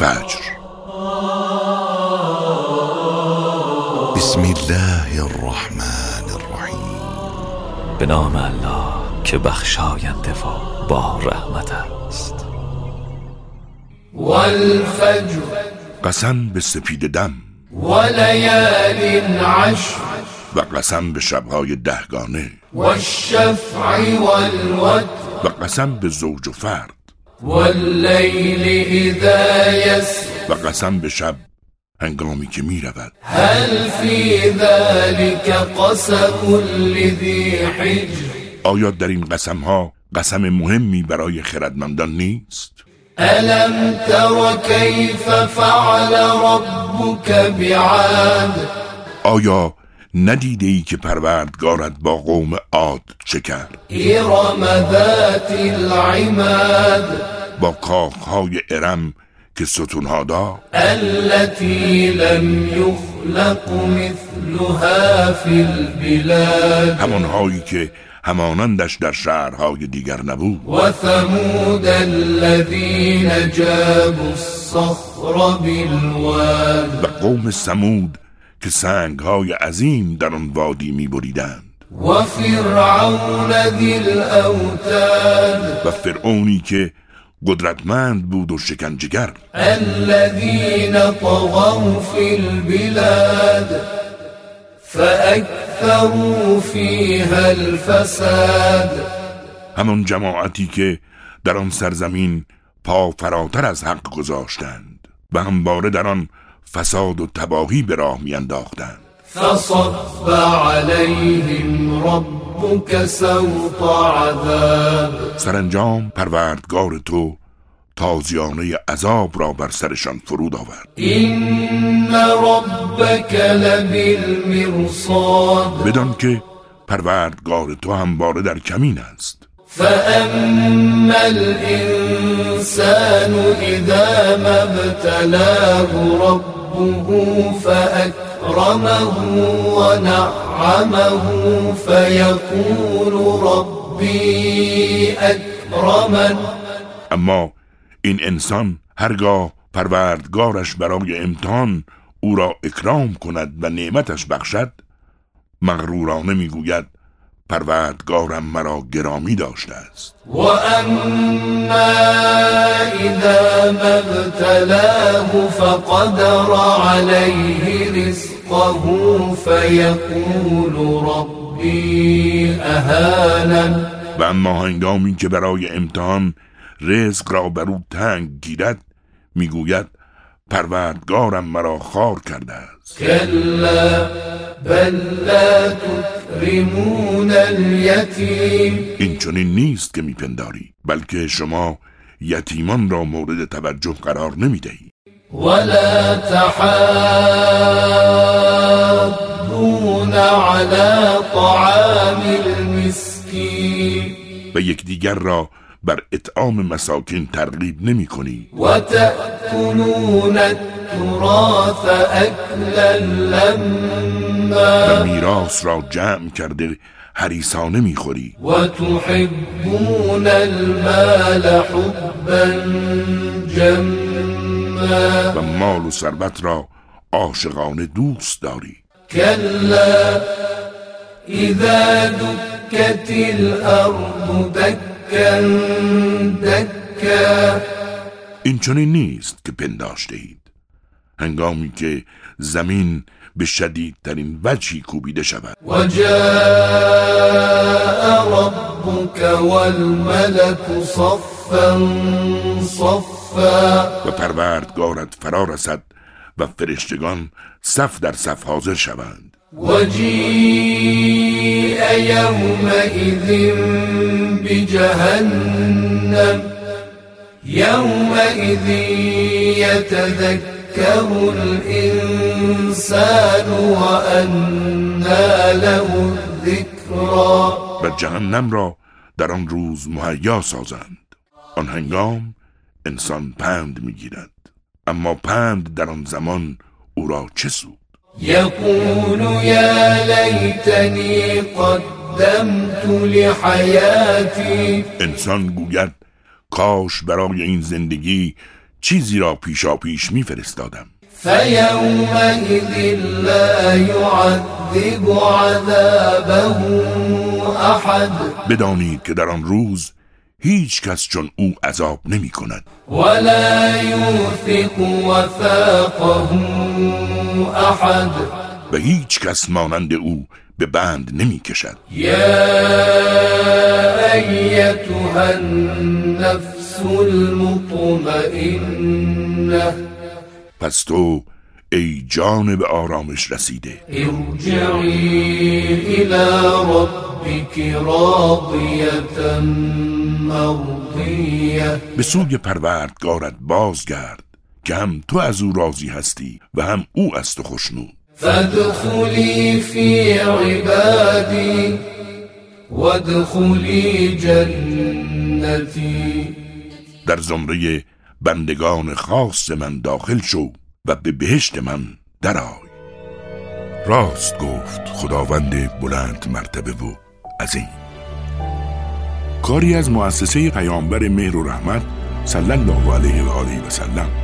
والفجر. بسم الله الرحمن الرحیم. به نام الله که بخشاینده و با رحمت است. والفجر. قسم به سپید دم. وليال عشر. و قسم به شبهای دهگانه. والشفع والوتر. و قسم به زوج و فرد. والليل إذا يسر. و قسم به شب هنگامی که می رود. هل في ذلك قسم لذي حجر؟ آیا در این قسم ها قسم مهمی برای خردمندان نیست؟ ألم تر كيف فعل ربك بعاد؟ آیا ندیده ای که پروردگارت با قوم عاد چه کرد؟ إرم ذات العماد. با کاخهای ارم که ستونها دار التي لم يخلق مثلها في البلاد. همانهایی که همانندش در شهرهای دیگر نبود. وثمود الذين جابوا الصخر بالواد. و قوم سمود که سنگهای عظیم در آن وادی می بریدند وفرعون ذي الأوتاد و فرعونی که قدرتمند بود و شکنجگر الذين طغوا في البلاد فأكثروا فيها الفساد. همان جماعتی که در آن سرزمین پا فراتر از حق گذاشتند و همواره در آن فساد و تباهی به راه میانداختند. فصب عليهم ربك سوط عذاب. سرانجام پروردگار تو تازیانه عذاب را بر سرشان فرود آورد. إن ربك لبالمرصاد. بدان که پروردگار تو همواره در کمین است. فأما الإنسان إذا ما ابتلاه ربه فأكرمه ونعمه فيقول ربي أكرمن اما این انسان هرگاه پروردگارش برای امتحان او را اکرام کند و نعمتش بخشد مغرورانه می‌گوید پروردگارم مرا گرامی داشته است. وأما إذا ما ابتلاه فقدر عليه رزقه فيقول و اما هنگامی که برای امتحان رزق را بر او تنگ گیرد می‌گوید پروردگارم مرا خار کرده است. كلا بل لا اليتيم این چنین نیست که میپنداری بلکه شما یتیمان را مورد توجه قرار نمی‌دهید ولا تحاضون على و یکدیگر را بر اطعام مساکین ترغیب نمی کنی. وتأكلون التراث أكلا و لما میراث را جمع کرده حریسانه می‌خوری وتحبون المال حبا جما. و مال و ثروت را عاشقانه دوست داری. كلا إذا دكت الأرض دكا دكا. این چنین نیست که پنداشته اید هنگامی که زمین به شدیدترین وجهی کوبیده شود. وجاء ربك والملك صفا صفا. و پروردگارت فرا رسد و فرشتگان صف در صف حاضر شوند. وجيء يومئذ بجهنم. يومئذ يتذكر الإنسان وأنى له الذكرى. و جهنم را در آن روز مهیا سازند. آن هنگام انسان پند می‌گیرد. اما پند در آن زمان او را چه سود؟ يقول يا ليتني قدمت لحياتي. انسان گوید کاش برای این زندگی چیزی را پیشا پیش میفرستادم. فيومئذ لا يعذب عذابه أحد بدانید که در آن روز هیچ کس چون او عذاب نمی کند. ولا يوثق وثاقه. أحد. و هیچ کس مانند او به بند نمی کشد. يا أيتها النفس المطمئنة. پس تو ای جان به آرامش رسیده. ارجعي إلى ربك راضية مرضية. به سوی پروردگارت بازگرد. که هم تو از او راضی هستی و هم او از تو خوشنود فادخلي في عبادي وادخلي جنتي در زمره بندگان خاص من داخل شو و به بهشت من درآی. راست گفت خداوند بلند مرتبه و عظیم. کاری از مؤسسه پیامبر مهر و رحمت صلی الله علیه و آله و سلم